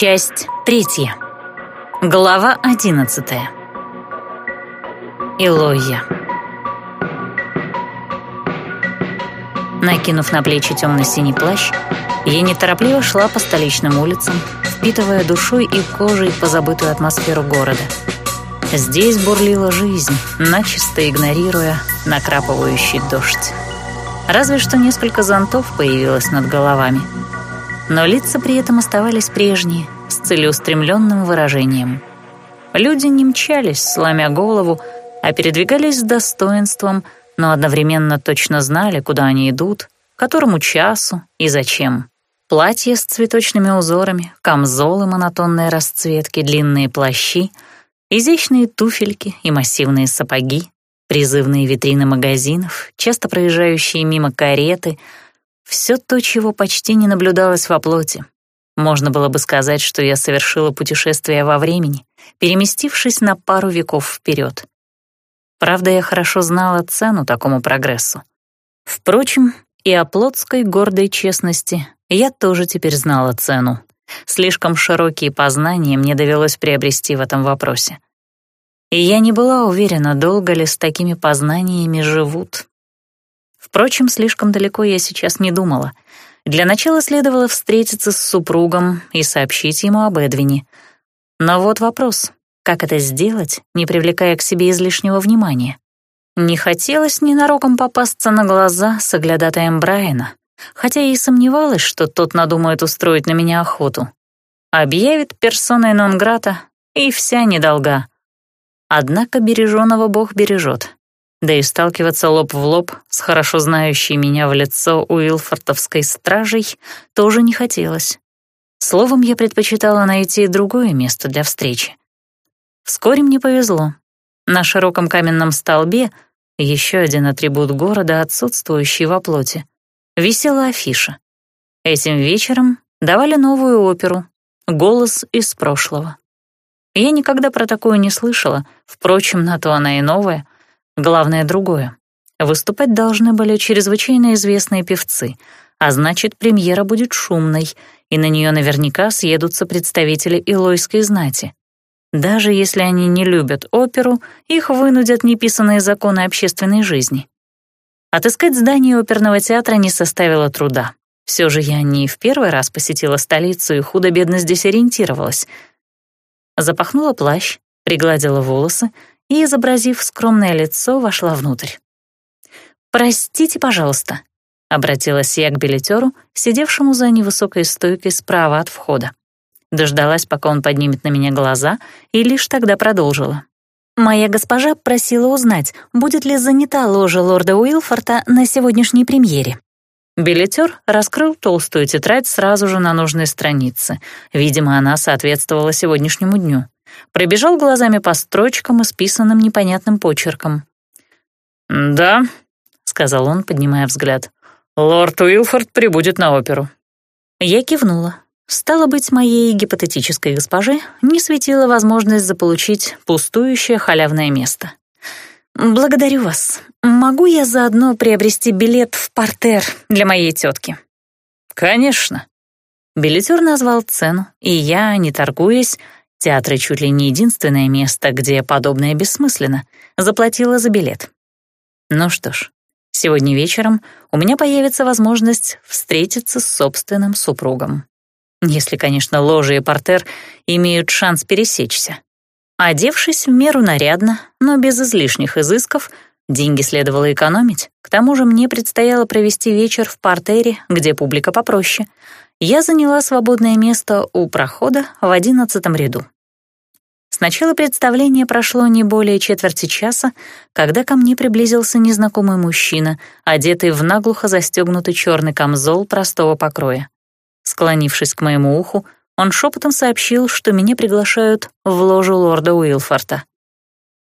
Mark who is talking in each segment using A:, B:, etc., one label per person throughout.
A: Часть третья. Глава одиннадцатая. Илоя. Накинув на плечи темно-синий плащ, я неторопливо шла по столичным улицам, впитывая душой и кожей позабытую атмосферу города. Здесь бурлила жизнь, начисто игнорируя накрапывающий дождь. Разве что несколько зонтов появилось над головами. Но лица при этом оставались прежние, с целеустремленным выражением. Люди не мчались, сломя голову, а передвигались с достоинством, но одновременно точно знали, куда они идут, которому часу и зачем. Платья с цветочными узорами, камзолы монотонной расцветки, длинные плащи, изящные туфельки и массивные сапоги, призывные витрины магазинов, часто проезжающие мимо кареты — все то, чего почти не наблюдалось во плоти. Можно было бы сказать, что я совершила путешествие во времени, переместившись на пару веков вперед. Правда, я хорошо знала цену такому прогрессу. Впрочем, и о плотской гордой честности я тоже теперь знала цену. Слишком широкие познания мне довелось приобрести в этом вопросе. И я не была уверена, долго ли с такими познаниями живут. Впрочем, слишком далеко я сейчас не думала. Для начала следовало встретиться с супругом и сообщить ему об Эдвине. Но вот вопрос, как это сделать, не привлекая к себе излишнего внимания? Не хотелось ненароком попасться на глаза с оглядатаем Брайана, хотя и сомневалась, что тот надумает устроить на меня охоту. Объявит персоной нон-грата, и вся недолга. Однако береженого Бог бережет да и сталкиваться лоб в лоб с хорошо знающей меня в лицо Уилфортовской стражей тоже не хотелось. Словом, я предпочитала найти другое место для встречи. Вскоре мне повезло. На широком каменном столбе, еще один атрибут города, отсутствующий во плоти, висела афиша. Этим вечером давали новую оперу «Голос из прошлого». Я никогда про такое не слышала, впрочем, на то она и новая — Главное другое. Выступать должны были чрезвычайно известные певцы, а значит, премьера будет шумной, и на нее наверняка съедутся представители Илойской знати. Даже если они не любят оперу, их вынудят неписанные законы общественной жизни. Отыскать здание оперного театра не составило труда. Все же я не в первый раз посетила столицу и худо-бедно здесь ориентировалась. Запахнула плащ, пригладила волосы — и, изобразив скромное лицо, вошла внутрь. «Простите, пожалуйста», — обратилась я к билетеру, сидевшему за невысокой стойкой справа от входа. Дождалась, пока он поднимет на меня глаза, и лишь тогда продолжила. «Моя госпожа просила узнать, будет ли занята ложа лорда Уилфорта на сегодняшней премьере». Билетер раскрыл толстую тетрадь сразу же на нужной странице. Видимо, она соответствовала сегодняшнему дню пробежал глазами по строчкам, исписанным непонятным почерком. «Да», — сказал он, поднимая взгляд, — «лорд Уилфорд прибудет на оперу». Я кивнула. Стало быть, моей гипотетической госпоже не светила возможность заполучить пустующее халявное место. «Благодарю вас. Могу я заодно приобрести билет в портер для моей тетки?» «Конечно». Билетер назвал цену, и я, не торгуясь, Театры чуть ли не единственное место, где подобное бессмысленно. Заплатила за билет. Ну что ж, сегодня вечером у меня появится возможность встретиться с собственным супругом. Если, конечно, ложи и портер имеют шанс пересечься. Одевшись в меру нарядно, но без излишних изысков, деньги следовало экономить. К тому же мне предстояло провести вечер в портере, где публика попроще. Я заняла свободное место у прохода в одиннадцатом ряду. С начала представления прошло не более четверти часа, когда ко мне приблизился незнакомый мужчина, одетый в наглухо застегнутый черный камзол простого покроя. Склонившись к моему уху, он шепотом сообщил, что меня приглашают в ложу лорда Уилфорта.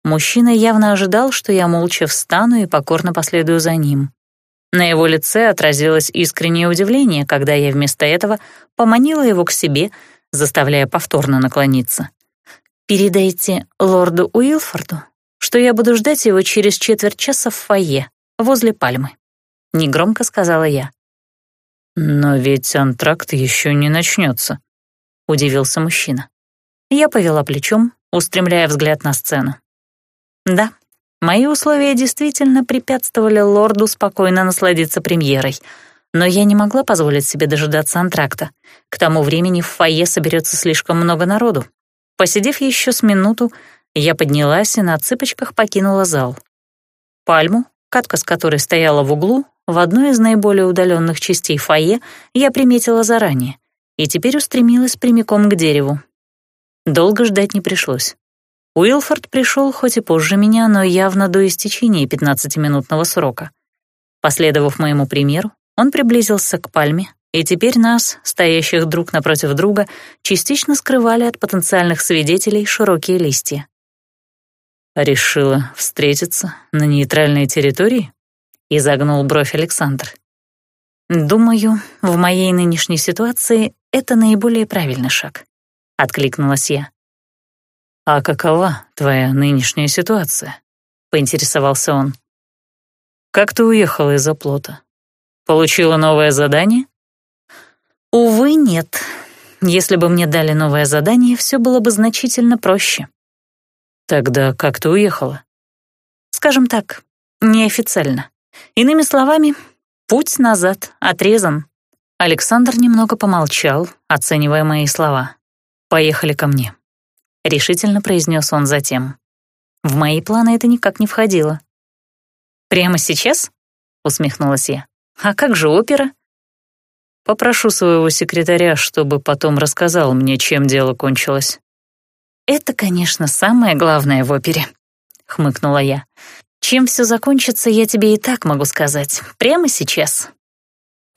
A: Мужчина явно ожидал, что я молча встану и покорно последую за ним. На его лице отразилось искреннее удивление, когда я вместо этого поманила его к себе, заставляя повторно наклониться. Передайте лорду Уилфорду, что я буду ждать его через четверть часа в фойе, возле пальмы», — негромко сказала я. «Но ведь антракт еще не начнется», — удивился мужчина. Я повела плечом, устремляя взгляд на сцену. Да, мои условия действительно препятствовали лорду спокойно насладиться премьерой, но я не могла позволить себе дожидаться антракта. К тому времени в фойе соберется слишком много народу. Посидев еще с минуту, я поднялась и на цыпочках покинула зал. Пальму, катка с которой стояла в углу, в одной из наиболее удаленных частей фойе, я приметила заранее и теперь устремилась прямиком к дереву. Долго ждать не пришлось. Уилфорд пришел хоть и позже меня, но явно до истечения 15-минутного срока. Последовав моему примеру, он приблизился к пальме, и теперь нас, стоящих друг напротив друга, частично скрывали от потенциальных свидетелей широкие листья. «Решила встретиться на нейтральной территории?» — изогнул бровь Александр. «Думаю, в моей нынешней ситуации это наиболее правильный шаг», — откликнулась я. «А какова твоя нынешняя ситуация?» — поинтересовался он. «Как ты уехала из оплота? Получила новое задание?» «Увы, нет. Если бы мне дали новое задание, все было бы значительно проще». «Тогда как ты уехала?» «Скажем так, неофициально. Иными словами, путь назад отрезан». Александр немного помолчал, оценивая мои слова. «Поехали ко мне» решительно произнес он затем. В мои планы это никак не входило. «Прямо сейчас?» — усмехнулась я. «А как же опера?» «Попрошу своего секретаря, чтобы потом рассказал мне, чем дело кончилось». «Это, конечно, самое главное в опере», — хмыкнула я. «Чем все закончится, я тебе и так могу сказать. Прямо сейчас».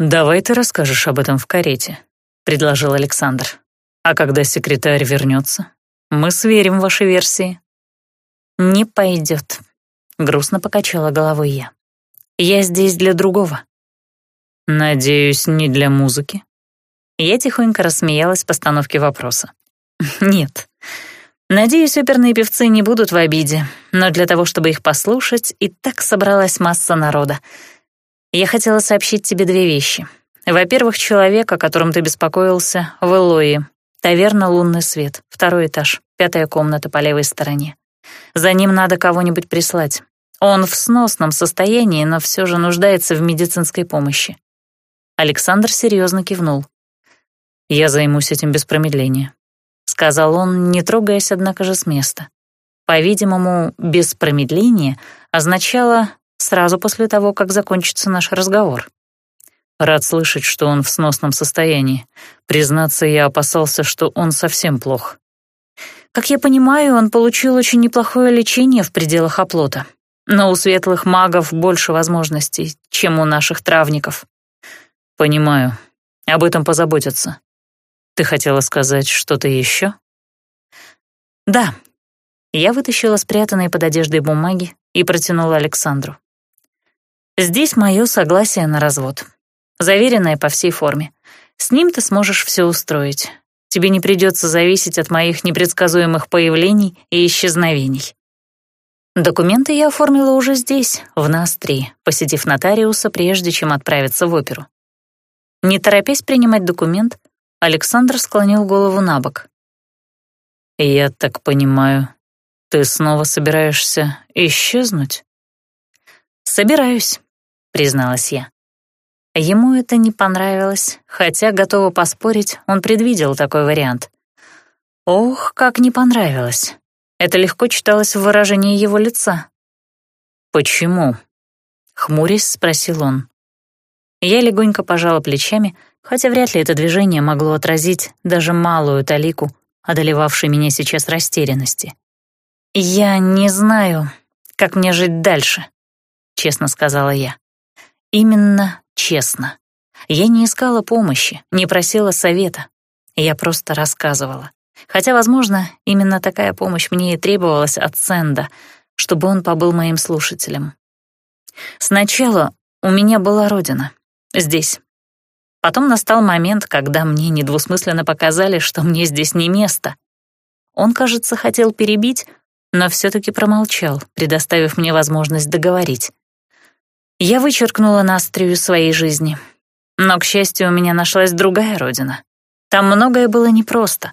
A: «Давай ты расскажешь об этом в карете», — предложил Александр. «А когда секретарь вернется, мы сверим ваши версии». «Не пойдет», — грустно покачала головой я. «Я здесь для другого». «Надеюсь, не для музыки?» Я тихонько рассмеялась постановке вопроса. «Нет. Надеюсь, оперные певцы не будут в обиде, но для того, чтобы их послушать, и так собралась масса народа. Я хотела сообщить тебе две вещи. Во-первых, человек, о котором ты беспокоился, в Элои, Таверна «Лунный свет», второй этаж, пятая комната по левой стороне. За ним надо кого-нибудь прислать. Он в сносном состоянии, но все же нуждается в медицинской помощи. Александр серьезно кивнул. «Я займусь этим без промедления», — сказал он, не трогаясь, однако же, с места. По-видимому, «без промедления» означало сразу после того, как закончится наш разговор. Рад слышать, что он в сносном состоянии. Признаться, я опасался, что он совсем плох. Как я понимаю, он получил очень неплохое лечение в пределах оплота. Но у светлых магов больше возможностей, чем у наших травников. Понимаю. Об этом позаботятся. Ты хотела сказать что-то еще? Да. Я вытащила спрятанные под одеждой бумаги и протянула Александру. Здесь мое согласие на развод заверенное по всей форме. С ним ты сможешь все устроить. Тебе не придется зависеть от моих непредсказуемых появлений и исчезновений. Документы я оформила уже здесь, в Настри, посетив нотариуса, прежде чем отправиться в оперу. Не торопясь принимать документ, Александр склонил голову на бок. «Я так понимаю, ты снова собираешься исчезнуть?» «Собираюсь», — призналась я. Ему это не понравилось, хотя, готова поспорить, он предвидел такой вариант. Ох, как не понравилось. Это легко читалось в выражении его лица. «Почему?» — хмурясь спросил он. Я легонько пожала плечами, хотя вряд ли это движение могло отразить даже малую талику, одолевавшей меня сейчас растерянности. «Я не знаю, как мне жить дальше», — честно сказала я. «Именно честно. Я не искала помощи, не просила совета. Я просто рассказывала. Хотя, возможно, именно такая помощь мне и требовалась от Сэнда, чтобы он побыл моим слушателем. Сначала у меня была родина. Здесь. Потом настал момент, когда мне недвусмысленно показали, что мне здесь не место. Он, кажется, хотел перебить, но все таки промолчал, предоставив мне возможность договорить. Я вычеркнула Настрию своей жизни. Но, к счастью, у меня нашлась другая родина. Там многое было непросто.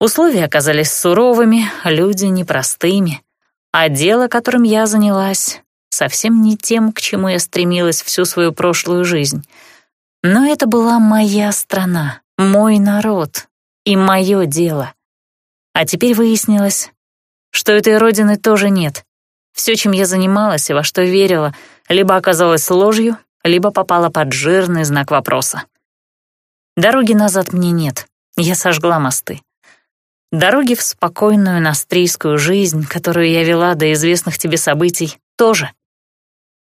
A: Условия оказались суровыми, люди непростыми, а дело, которым я занялась, совсем не тем, к чему я стремилась всю свою прошлую жизнь. Но это была моя страна, мой народ и мое дело. А теперь выяснилось, что этой родины тоже нет. Все, чем я занималась и во что верила, либо оказалось ложью, либо попало под жирный знак вопроса. Дороги назад мне нет, я сожгла мосты. Дороги в спокойную настрийскую жизнь, которую я вела до известных тебе событий, тоже.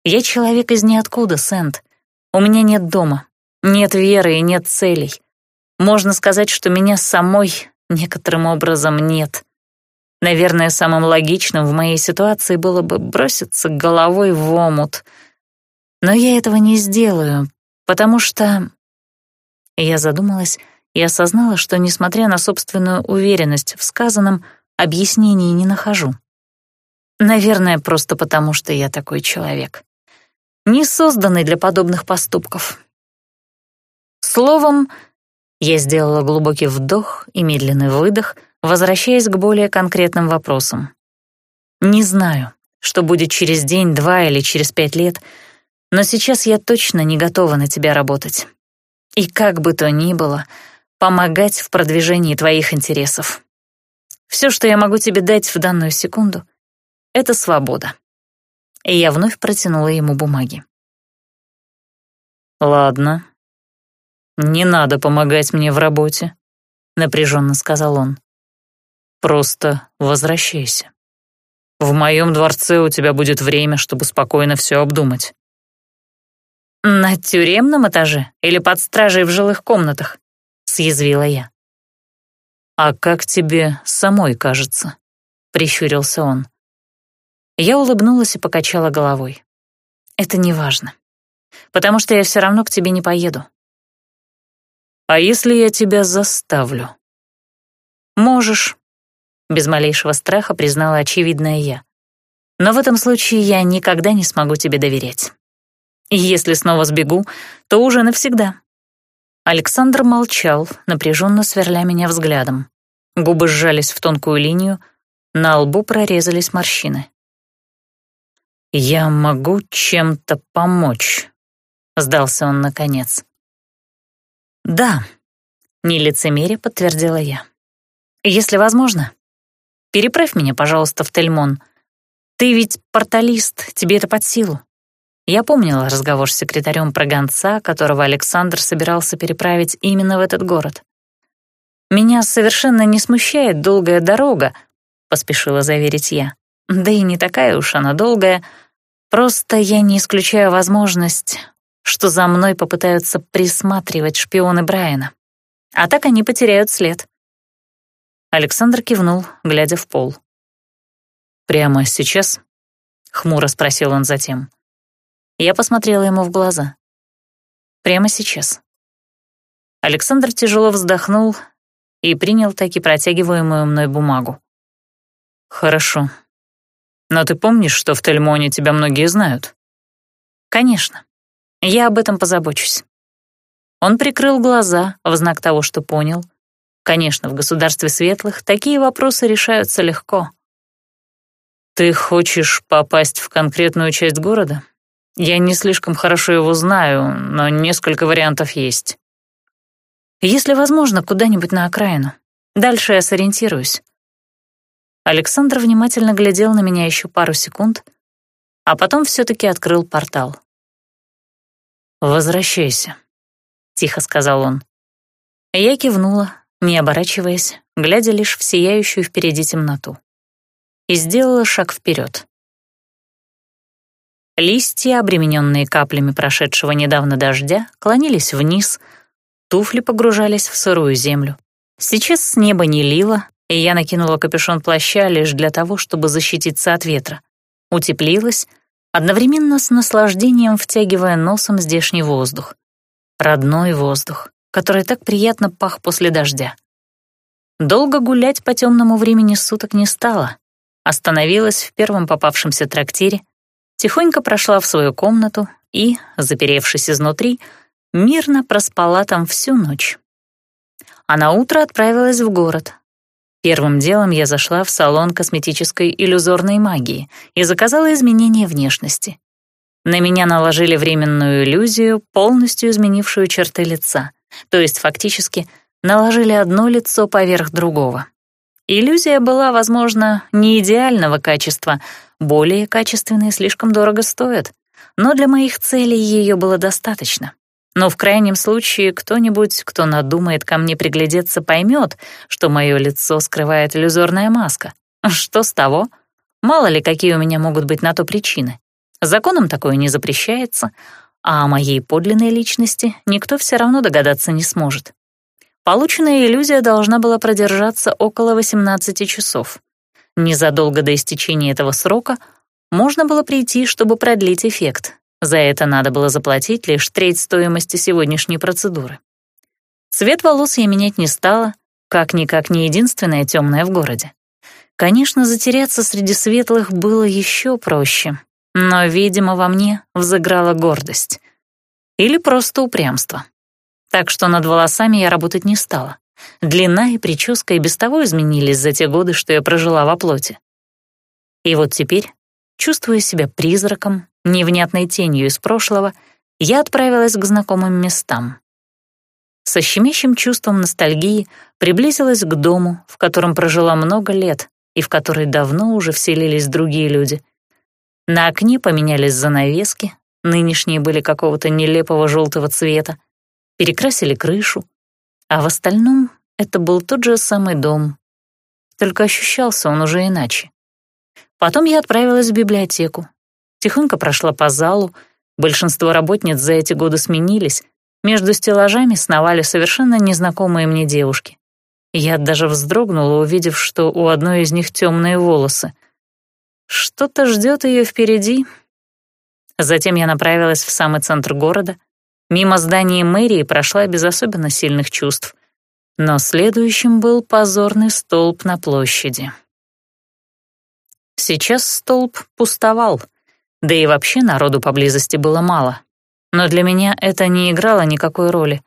A: Я человек из ниоткуда, Сент. У меня нет дома, нет веры и нет целей. Можно сказать, что меня самой некоторым образом нет. Наверное, самым логичным в моей ситуации было бы броситься головой в омут. Но я этого не сделаю, потому что... Я задумалась и осознала, что, несмотря на собственную уверенность в сказанном, объяснений не нахожу. Наверное, просто потому, что я такой человек. Не созданный для подобных поступков. Словом, я сделала глубокий вдох и медленный выдох — возвращаясь к более конкретным вопросам. Не знаю, что будет через день, два или через пять лет, но сейчас я точно не готова на тебя работать. И как бы то ни было, помогать в продвижении твоих интересов. Все, что я могу тебе дать в данную секунду, — это свобода. И я вновь протянула ему бумаги. «Ладно. Не надо помогать мне в работе», — напряженно сказал он. Просто возвращайся. В моем дворце у тебя будет время, чтобы спокойно все обдумать. «На тюремном этаже или под стражей в жилых комнатах?» — съязвила я. «А как тебе самой кажется?» — прищурился он. Я улыбнулась и покачала головой. «Это не важно, потому что я все равно к тебе не поеду». «А если я тебя заставлю?» «Можешь, без малейшего страха признала очевидное я. Но в этом случае я никогда не смогу тебе доверять. И если снова сбегу, то уже навсегда. Александр молчал, напряженно сверля меня взглядом. Губы сжались в тонкую линию, на лбу прорезались морщины. «Я могу чем-то помочь», — сдался он наконец. «Да», — не лицемерие подтвердила я. «Если возможно, Переправь меня, пожалуйста, в Тельмон. Ты ведь порталист, тебе это под силу. Я помнила разговор с секретарем про гонца, которого Александр собирался переправить именно в этот город. «Меня совершенно не смущает долгая дорога», — поспешила заверить я. «Да и не такая уж она долгая. Просто я не исключаю возможность, что за мной попытаются присматривать шпионы Брайана. А так они потеряют след. Александр кивнул, глядя в пол. «Прямо сейчас?» — хмуро спросил он затем. Я посмотрела ему в глаза. «Прямо сейчас». Александр тяжело вздохнул и принял таки протягиваемую мной бумагу. «Хорошо. Но ты помнишь, что в Тельмоне тебя многие знают?» «Конечно. Я об этом позабочусь». Он прикрыл глаза в знак того, что понял — Конечно, в государстве светлых такие вопросы решаются легко. Ты хочешь попасть в конкретную часть города? Я не слишком хорошо его знаю, но несколько вариантов есть. Если возможно, куда-нибудь на окраину. Дальше я сориентируюсь. Александр внимательно глядел на меня еще пару секунд, а потом все-таки открыл портал. «Возвращайся», — тихо сказал он. Я кивнула, не оборачиваясь, глядя лишь в сияющую впереди темноту. И сделала шаг вперед. Листья, обремененные каплями прошедшего недавно дождя, клонились вниз, туфли погружались в сырую землю. Сейчас с неба не лило, и я накинула капюшон плаща лишь для того, чтобы защититься от ветра. Утеплилась, одновременно с наслаждением втягивая носом здешний воздух. Родной воздух, который так приятно пах после дождя. Долго гулять по темному времени суток не стала. Остановилась в первом попавшемся трактире, тихонько прошла в свою комнату и, заперевшись изнутри, мирно проспала там всю ночь. а на утро отправилась в город. Первым делом я зашла в салон косметической иллюзорной магии и заказала изменение внешности. На меня наложили временную иллюзию, полностью изменившую черты лица, то есть фактически наложили одно лицо поверх другого. Иллюзия была, возможно, не идеального качества, более качественные слишком дорого стоят, но для моих целей ее было достаточно. Но в крайнем случае кто-нибудь, кто надумает ко мне приглядеться, поймет, что мое лицо скрывает иллюзорная маска. Что с того? Мало ли, какие у меня могут быть на то причины. Законом такое не запрещается, а о моей подлинной личности никто все равно догадаться не сможет. Полученная иллюзия должна была продержаться около 18 часов. Незадолго до истечения этого срока можно было прийти, чтобы продлить эффект. За это надо было заплатить лишь треть стоимости сегодняшней процедуры. Цвет волос я менять не стала, как-никак не единственная темная в городе. Конечно, затеряться среди светлых было еще проще, но, видимо, во мне взыграла гордость. Или просто упрямство. Так что над волосами я работать не стала. Длина и прическа и без того изменились за те годы, что я прожила во плоти. И вот теперь, чувствуя себя призраком, невнятной тенью из прошлого, я отправилась к знакомым местам. Со щемящим чувством ностальгии приблизилась к дому, в котором прожила много лет и в который давно уже вселились другие люди — на окне поменялись занавески, нынешние были какого-то нелепого желтого цвета, перекрасили крышу, а в остальном это был тот же самый дом, только ощущался он уже иначе. Потом я отправилась в библиотеку, тихонько прошла по залу, большинство работниц за эти годы сменились, между стеллажами сновали совершенно незнакомые мне девушки. Я даже вздрогнула, увидев, что у одной из них темные волосы — что-то ждет ее впереди. Затем я направилась в самый центр города. Мимо здания мэрии прошла без особенно сильных чувств. Но следующим был позорный столб на площади. Сейчас столб пустовал, да и вообще народу поблизости было мало. Но для меня это не играло никакой роли,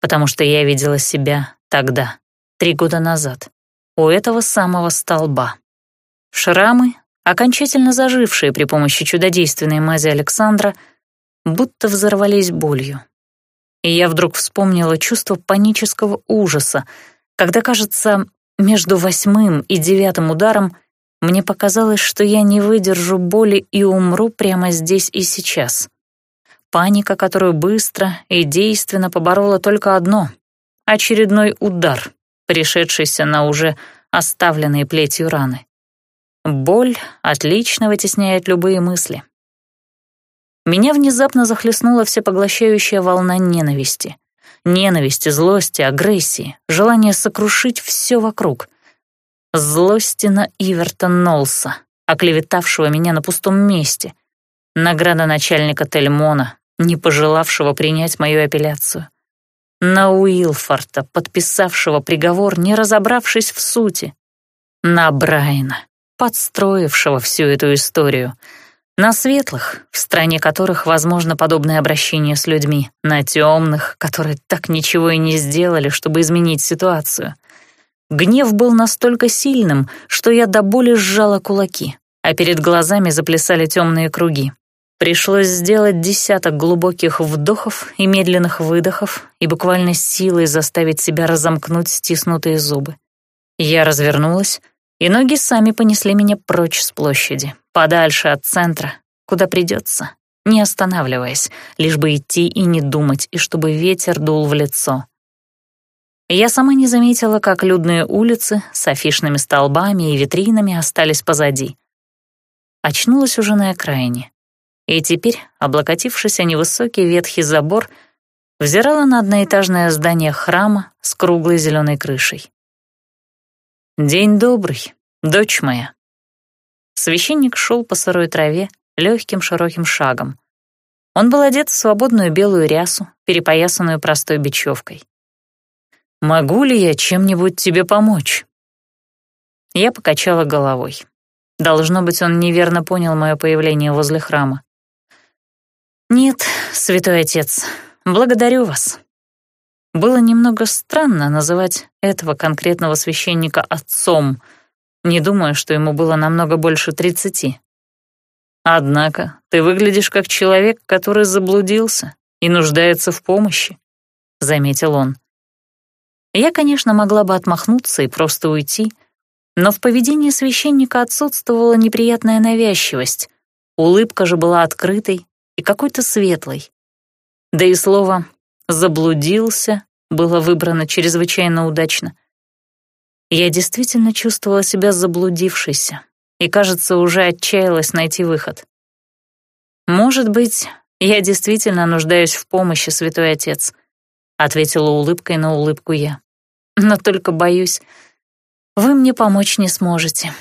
A: потому что я видела себя тогда, три года назад, у этого самого столба. Шрамы, окончательно зажившие при помощи чудодейственной мази Александра, будто взорвались болью. И я вдруг вспомнила чувство панического ужаса, когда, кажется, между восьмым и девятым ударом мне показалось, что я не выдержу боли и умру прямо здесь и сейчас. Паника, которую быстро и действенно поборола только одно — очередной удар, пришедшийся на уже оставленные плетью раны. Боль отлично вытесняет любые мысли. Меня внезапно захлестнула всепоглощающая волна ненависти. Ненависти, злости, агрессии, желание сокрушить все вокруг. Злости на Иверта Нолса, оклеветавшего меня на пустом месте. Награда начальника Тельмона, не пожелавшего принять мою апелляцию. На Уилфорта, подписавшего приговор, не разобравшись в сути. На Брайна, подстроившего всю эту историю. На светлых, в стране которых возможно подобное обращение с людьми, на темных, которые так ничего и не сделали, чтобы изменить ситуацию. Гнев был настолько сильным, что я до боли сжала кулаки, а перед глазами заплясали темные круги. Пришлось сделать десяток глубоких вдохов и медленных выдохов и буквально силой заставить себя разомкнуть стиснутые зубы. Я развернулась, и ноги сами понесли меня прочь с площади, подальше от центра, куда придется, не останавливаясь, лишь бы идти и не думать, и чтобы ветер дул в лицо. Я сама не заметила, как людные улицы с афишными столбами и витринами остались позади. Очнулась уже на окраине. И теперь, облокотившись о невысокий ветхий забор, взирала на одноэтажное здание храма с круглой зеленой крышей. «День добрый, дочь моя». Священник шел по сырой траве легким широким шагом. Он был одет в свободную белую рясу, перепоясанную простой бечевкой. «Могу ли я чем-нибудь тебе помочь?» Я покачала головой. Должно быть, он неверно понял мое появление возле храма. «Нет, святой отец, благодарю вас». было немного странно называть этого конкретного священника отцом, не думая, что ему было намного больше тридцати. «Однако ты выглядишь как человек, который заблудился и нуждается в помощи», — заметил он. Я, конечно, могла бы отмахнуться и просто уйти, но в поведении священника отсутствовала неприятная навязчивость. Улыбка же была открытой и какой-то светлой. Да и слово «заблудился» было выбрано чрезвычайно удачно. Я действительно чувствовала себя заблудившейся и, кажется, уже отчаялась найти выход. «Может быть, я действительно нуждаюсь в помощи, святой отец», — ответила улыбкой на улыбку я. «Но только боюсь, вы мне помочь не сможете.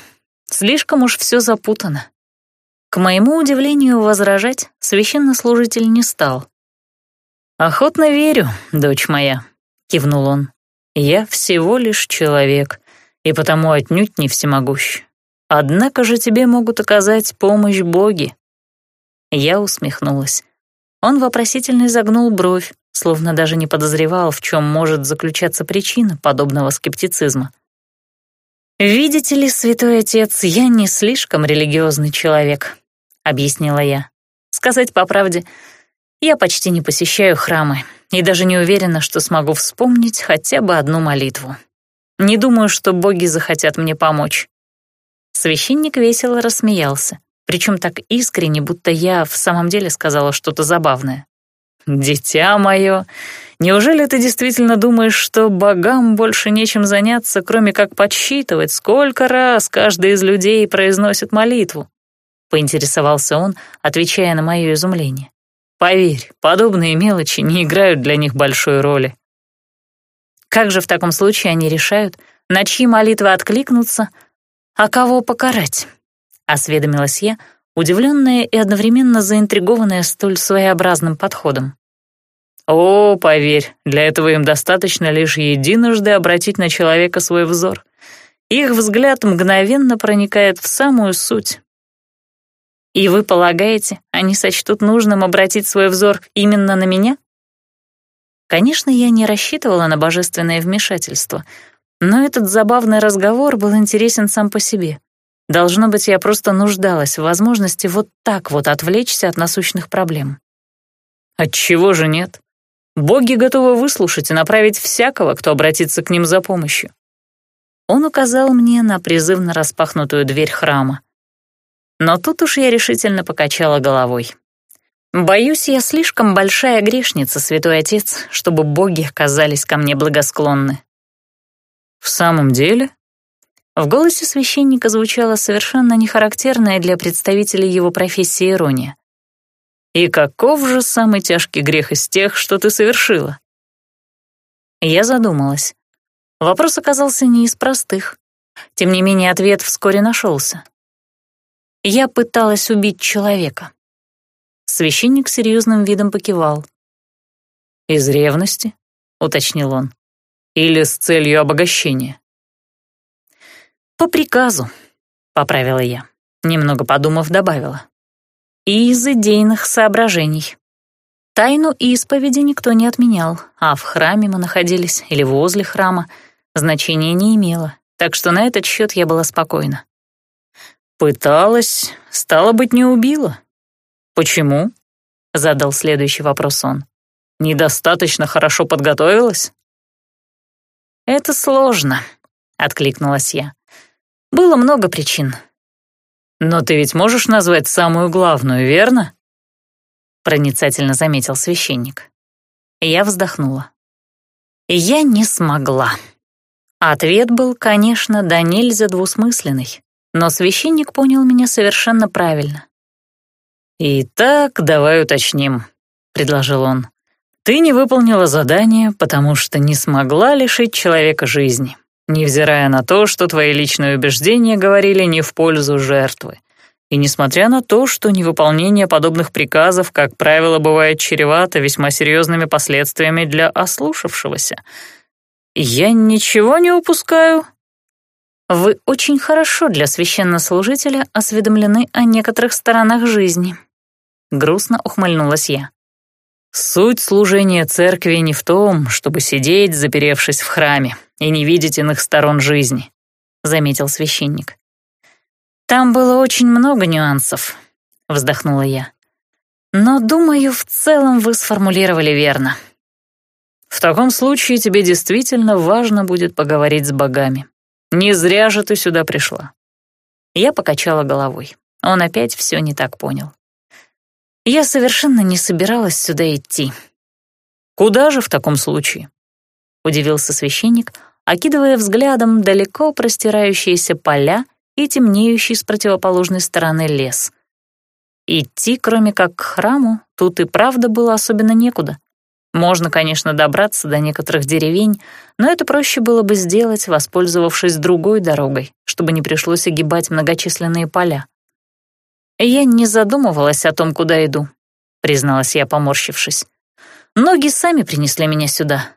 A: Слишком уж все запутано». К моему удивлению, возражать священнослужитель не стал. «Охотно верю, дочь моя», — кивнул он. «Я всего лишь человек, и потому отнюдь не всемогущ. Однако же тебе могут оказать помощь боги». Я усмехнулась. Он вопросительно изогнул бровь, словно даже не подозревал, в чем может заключаться причина подобного скептицизма. «Видите ли, святой отец, я не слишком религиозный человек», — объяснила я. «Сказать по правде, — я почти не посещаю храмы и даже не уверена, что смогу вспомнить хотя бы одну молитву. Не думаю, что боги захотят мне помочь. Священник весело рассмеялся, причем так искренне, будто я в самом деле сказала что-то забавное. «Дитя мое, неужели ты действительно думаешь, что богам больше нечем заняться, кроме как подсчитывать, сколько раз каждый из людей произносит молитву?» — поинтересовался он, отвечая на мое изумление. Поверь, подобные мелочи не играют для них большой роли. Как же в таком случае они решают, на чьи молитвы откликнуться, а кого покарать? Осведомилась я, удивленная и одновременно заинтригованная столь своеобразным подходом. О, поверь, для этого им достаточно лишь единожды обратить на человека свой взор. Их взгляд мгновенно проникает в самую суть, и вы полагаете, они сочтут нужным обратить свой взор именно на меня? Конечно, я не рассчитывала на божественное вмешательство, но этот забавный разговор был интересен сам по себе. Должно быть, я просто нуждалась в возможности вот так вот отвлечься от насущных проблем. Отчего же нет? Боги готовы выслушать и направить всякого, кто обратится к ним за помощью. Он указал мне на призывно распахнутую дверь храма. Но тут уж я решительно покачала головой. Боюсь, я слишком большая грешница, святой отец, чтобы боги казались ко мне благосклонны. В самом деле? В голосе священника звучала совершенно нехарактерная для представителей его профессии ирония. «И каков же самый тяжкий грех из тех, что ты совершила?» Я задумалась. Вопрос оказался не из простых. Тем не менее, ответ вскоре нашелся. Я пыталась убить человека. Священник серьезным видом покивал. «Из ревности?» — уточнил он. «Или с целью обогащения?» «По приказу», — поправила я. Немного подумав, добавила. «И из идейных соображений. Тайну исповеди никто не отменял, а в храме мы находились или возле храма, значения не имело, так что на этот счет я была спокойна. «Пыталась, стало быть, не убила». «Почему?» — задал следующий вопрос он. «Недостаточно хорошо подготовилась?» «Это сложно», — откликнулась я. «Было много причин». «Но ты ведь можешь назвать самую главную, верно?» Проницательно заметил священник. Я вздохнула. Я не смогла. Ответ был, конечно, да нельзя двусмысленный. Но священник понял меня совершенно правильно. «Итак, давай уточним», — предложил он. «Ты не выполнила задание, потому что не смогла лишить человека жизни, невзирая на то, что твои личные убеждения говорили не в пользу жертвы. И несмотря на то, что невыполнение подобных приказов, как правило, бывает чревато весьма серьезными последствиями для ослушавшегося, я ничего не упускаю, вы очень хорошо для священнослужителя осведомлены о некоторых сторонах жизни. Грустно ухмыльнулась я. «Суть служения церкви не в том, чтобы сидеть, заперевшись в храме, и не видеть иных сторон жизни», — заметил священник. «Там было очень много нюансов», — вздохнула я. «Но, думаю, в целом вы сформулировали верно». «В таком случае тебе действительно важно будет поговорить с богами. Не зря же ты сюда пришла». Я покачала головой. Он опять все не так понял. Я совершенно не собиралась сюда идти. «Куда же в таком случае?» — удивился священник, окидывая взглядом далеко простирающиеся поля и темнеющий с противоположной стороны лес. Идти, кроме как к храму, тут и правда было особенно некуда. Можно, конечно, добраться до некоторых деревень, но это проще было бы сделать, воспользовавшись другой дорогой, чтобы не пришлось огибать многочисленные поля. «Я не задумывалась о том, куда иду», — призналась я, поморщившись. «Ноги сами принесли меня сюда».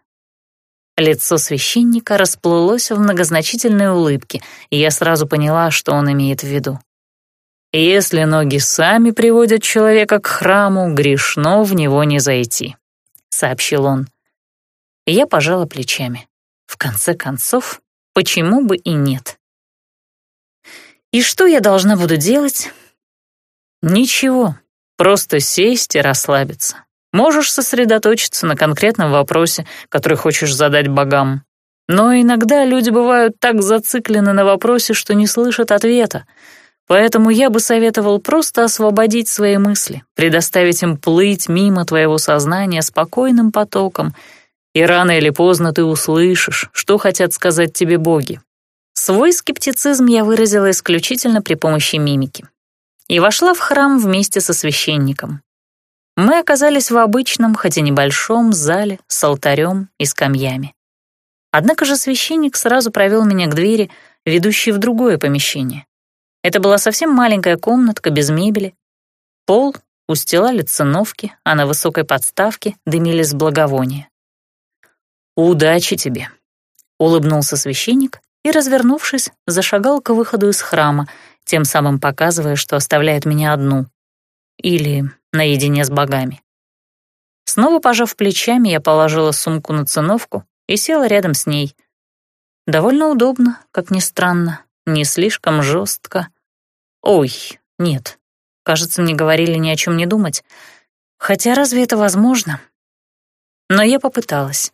A: Лицо священника расплылось в многозначительной улыбке, и я сразу поняла, что он имеет в виду. «Если ноги сами приводят человека к храму, грешно в него не зайти», — сообщил он. Я пожала плечами. В конце концов, почему бы и нет? «И что я должна буду делать?» Ничего, просто сесть и расслабиться. Можешь сосредоточиться на конкретном вопросе, который хочешь задать богам. Но иногда люди бывают так зациклены на вопросе, что не слышат ответа. Поэтому я бы советовал просто освободить свои мысли, предоставить им плыть мимо твоего сознания спокойным потоком, и рано или поздно ты услышишь, что хотят сказать тебе боги. Свой скептицизм я выразила исключительно при помощи мимики и вошла в храм вместе со священником. Мы оказались в обычном, хотя небольшом, зале с алтарем и скамьями. Однако же священник сразу провел меня к двери, ведущей в другое помещение. Это была совсем маленькая комнатка без мебели. Пол устилали циновки, а на высокой подставке дымились благовония. «Удачи тебе!» — улыбнулся священник и, развернувшись, зашагал к выходу из храма, тем самым показывая, что оставляет меня одну. Или наедине с богами. Снова пожав плечами, я положила сумку на циновку и села рядом с ней. Довольно удобно, как ни странно, не слишком жестко. Ой, нет, кажется, мне говорили ни о чем не думать. Хотя разве это возможно? Но я попыталась.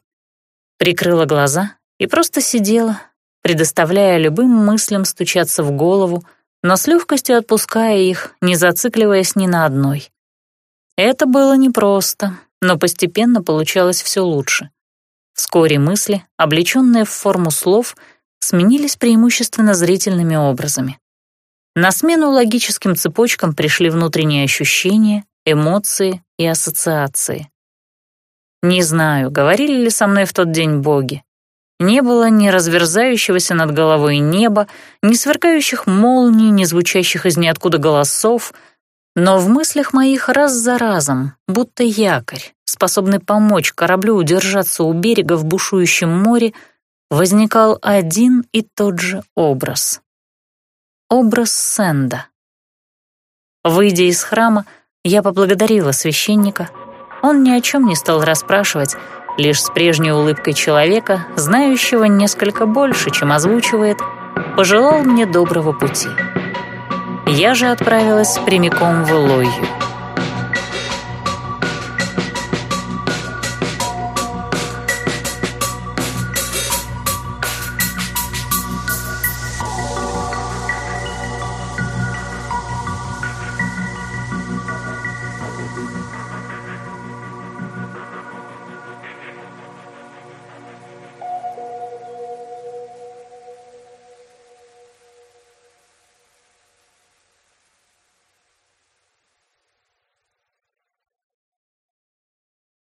A: Прикрыла глаза и просто сидела, предоставляя любым мыслям стучаться в голову, но с легкостью отпуская их, не зацикливаясь ни на одной. Это было непросто, но постепенно получалось все лучше. Вскоре мысли, облеченные в форму слов, сменились преимущественно зрительными образами. На смену логическим цепочкам пришли внутренние ощущения, эмоции и ассоциации. Не знаю, говорили ли со мной в тот день боги, не было ни разверзающегося над головой неба, ни сверкающих молний, ни звучащих из ниоткуда голосов, но в мыслях моих раз за разом, будто якорь, способный помочь кораблю удержаться у берега в бушующем море, возникал один и тот же образ. Образ Сэнда. Выйдя из храма, я поблагодарила священника. Он ни о чем не стал расспрашивать, лишь с прежней улыбкой человека, знающего несколько больше, чем озвучивает, пожелал мне доброго пути. Я же отправилась прямиком в Элойю.